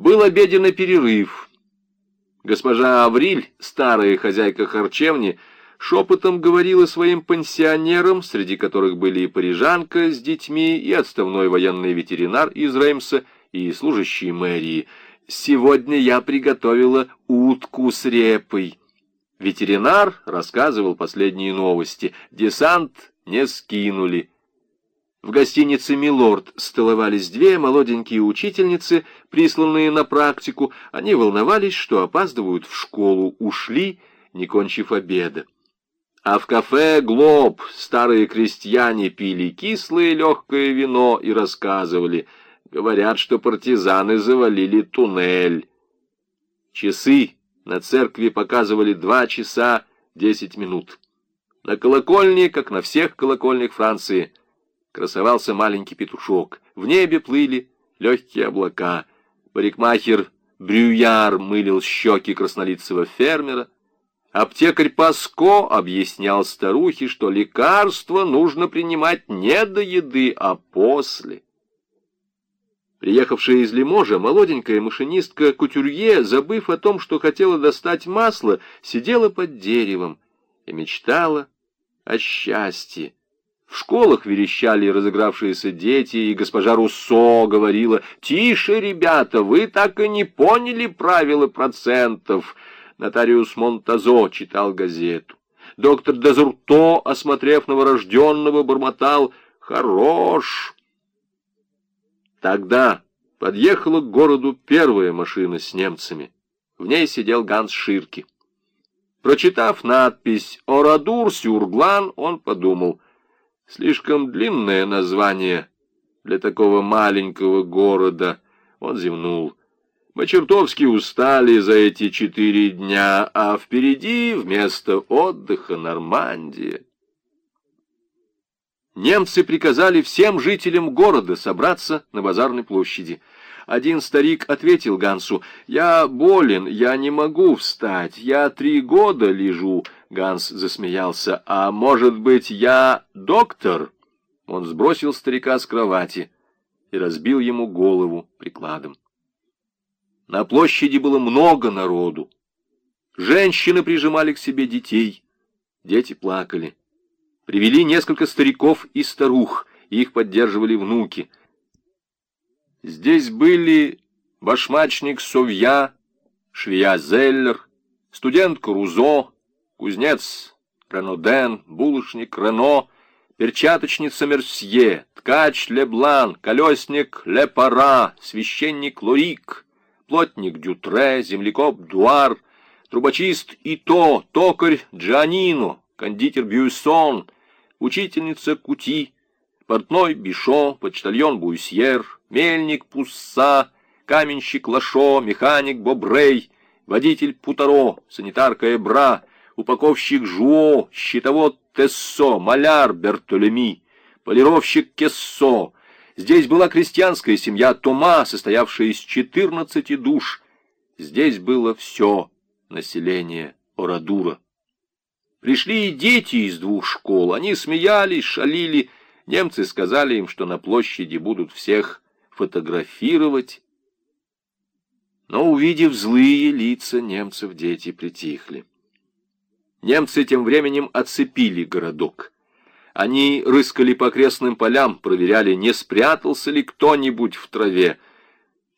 Был обеденный перерыв. Госпожа Авриль, старая хозяйка харчевни, шепотом говорила своим пансионерам, среди которых были и парижанка с детьми, и отставной военный ветеринар из Реймса, и служащие мэрии. «Сегодня я приготовила утку с репой». Ветеринар рассказывал последние новости. Десант не скинули. В гостинице «Милорд» столовались две молоденькие учительницы, присланные на практику. Они волновались, что опаздывают в школу, ушли, не кончив обеда. А в кафе «Глоб» старые крестьяне пили кислое легкое вино и рассказывали. Говорят, что партизаны завалили туннель. Часы на церкви показывали два часа десять минут. На колокольне, как на всех колокольнях Франции, красовался маленький петушок. В небе плыли легкие облака. Парикмахер Брюяр мылил щеки краснолицего фермера. Аптекарь Паско объяснял старухе, что лекарство нужно принимать не до еды, а после. Приехавшая из Лиможа, молоденькая машинистка Кутюрье, забыв о том, что хотела достать масло, сидела под деревом и мечтала о счастье. В школах верещали разыгравшиеся дети, и госпожа Руссо говорила, «Тише, ребята, вы так и не поняли правила процентов». Нотариус Монтазо читал газету. Доктор Дезурто, осмотрев новорожденного, бормотал «Хорош!». Тогда подъехала к городу первая машина с немцами. В ней сидел Ганс Ширки. Прочитав надпись «Орадур Сюрглан», он подумал, слишком длинное название для такого маленького города. Он зевнул. Мы чертовски устали за эти четыре дня, а впереди вместо отдыха Нормандия. Немцы приказали всем жителям города собраться на базарной площади. Один старик ответил Гансу, «Я болен, я не могу встать, я три года лежу». Ганс засмеялся, «А может быть, я доктор?» Он сбросил старика с кровати и разбил ему голову прикладом. На площади было много народу. Женщины прижимали к себе детей. Дети плакали. Привели несколько стариков и старух, их поддерживали внуки. Здесь были башмачник Совья, швея Зеллер, студент Крузо, кузнец Реноден, булочник Рено, перчаточница Мерсье, ткач Леблан, колесник Лепара, священник Лорик — плотник Дютре, землекоп Дуар, трубочист Ито, токарь Джанино, кондитер Бюйсон, учительница Кути, портной Бишо, почтальон Буйсьер, мельник Пусса, каменщик Лашо, механик Бобрей, водитель Путаро, санитарка Эбра, упаковщик Жуо, щитовод Тессо, маляр Бертолеми, полировщик Кессо, Здесь была крестьянская семья Тома, состоявшая из четырнадцати душ. Здесь было все население Орадура. Пришли и дети из двух школ. Они смеялись, шалили. Немцы сказали им, что на площади будут всех фотографировать. Но, увидев злые лица немцев, дети притихли. Немцы тем временем оцепили городок. Они рыскали по окрестным полям, проверяли, не спрятался ли кто-нибудь в траве.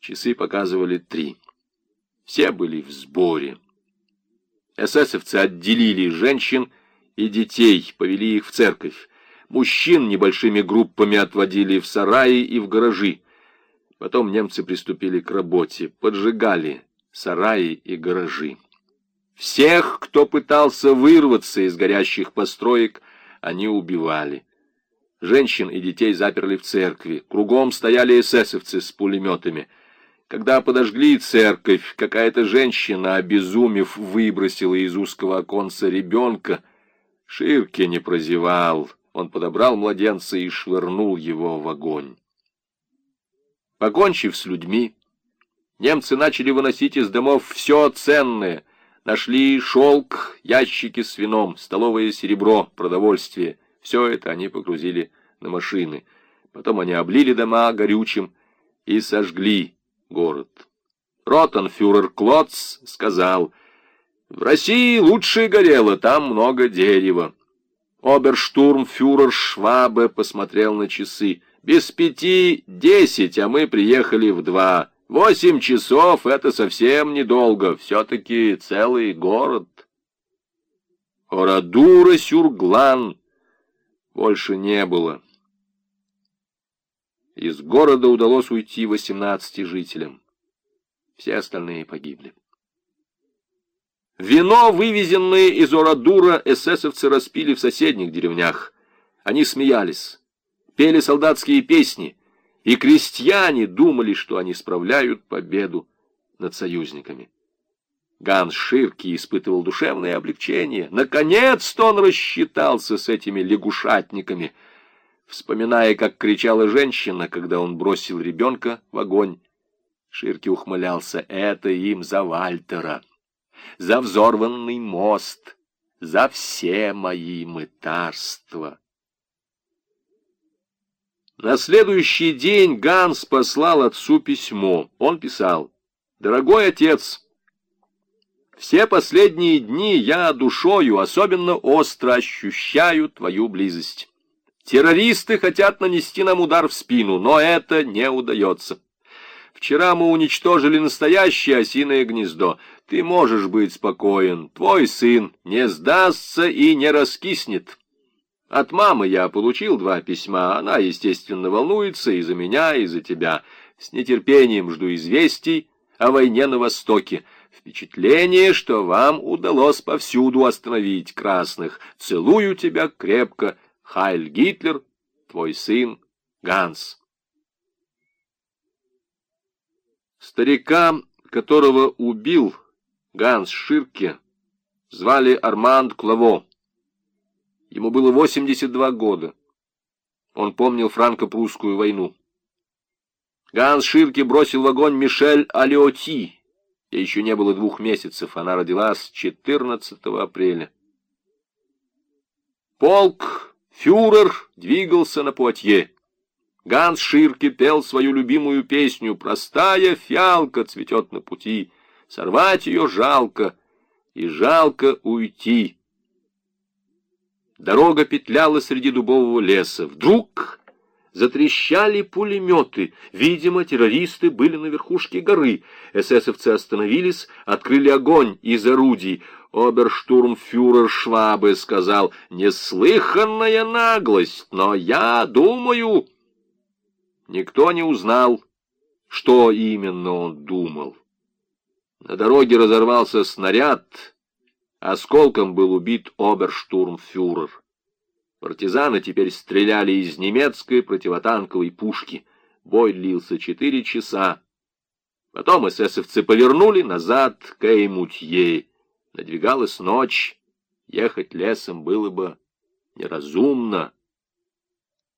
Часы показывали три. Все были в сборе. Эсэсовцы отделили женщин и детей, повели их в церковь. Мужчин небольшими группами отводили в сараи и в гаражи. Потом немцы приступили к работе, поджигали сараи и гаражи. Всех, кто пытался вырваться из горящих построек, они убивали. Женщин и детей заперли в церкви. Кругом стояли эсэсовцы с пулеметами. Когда подожгли церковь, какая-то женщина, обезумев, выбросила из узкого оконца ребенка. Ширки не прозевал. Он подобрал младенца и швырнул его в огонь. Покончив с людьми, немцы начали выносить из домов все ценное — Нашли шелк, ящики с вином, столовое серебро, продовольствие. Все это они погрузили на машины. Потом они облили дома горючим и сожгли город. Ротенфюрер Клотц сказал, «В России лучше горело, там много дерева». Оберштурмфюрер Швабе посмотрел на часы. «Без пяти десять, а мы приехали в два. Восемь часов — это совсем недолго, все-таки целый город». Орадура Сюрглан больше не было. Из города удалось уйти восемнадцати жителям. Все остальные погибли. Вино, вывезенное из Орадура, эсэсовцы распили в соседних деревнях. Они смеялись, пели солдатские песни, и крестьяне думали, что они справляют победу над союзниками. Ганс Ширки испытывал душевное облегчение. Наконец-то он рассчитался с этими лягушатниками, вспоминая, как кричала женщина, когда он бросил ребенка в огонь. Ширки ухмылялся. «Это им за Вальтера, за взорванный мост, за все мои мытарства». На следующий день Ганс послал отцу письмо. Он писал, «Дорогой отец, все последние дни я душою особенно остро ощущаю твою близость. Террористы хотят нанести нам удар в спину, но это не удается. Вчера мы уничтожили настоящее осиное гнездо. Ты можешь быть спокоен. Твой сын не сдастся и не раскиснет. От мамы я получил два письма. Она, естественно, волнуется и за меня, и за тебя. С нетерпением жду известий о войне на Востоке. Впечатление, что вам удалось повсюду остановить красных. Целую тебя крепко. Хайль Гитлер, твой сын Ганс. Старика, которого убил Ганс Ширке, звали Арманд Клаво. Ему было 82 года. Он помнил франко-прусскую войну. Ганс Ширке бросил в огонь Мишель Алиоти. Ей еще не было двух месяцев, она родилась 14 апреля. Полк фюрер двигался на Пуатье. Ганс Ширки пел свою любимую песню «Простая фиалка цветет на пути, сорвать ее жалко, и жалко уйти». Дорога петляла среди дубового леса. Вдруг затрещали пулеметы. Видимо, террористы были на верхушке горы. Эсэсовцы остановились, открыли огонь из орудий. Оберштурмфюрер Швабе сказал, «Неслыханная наглость, но я думаю...» Никто не узнал, что именно он думал. На дороге разорвался снаряд, осколком был убит оберштурмфюрер. Партизаны теперь стреляли из немецкой противотанковой пушки. Бой длился четыре часа. Потом эсэсовцы повернули назад к Эймутье. Надвигалась ночь. Ехать лесом было бы неразумно.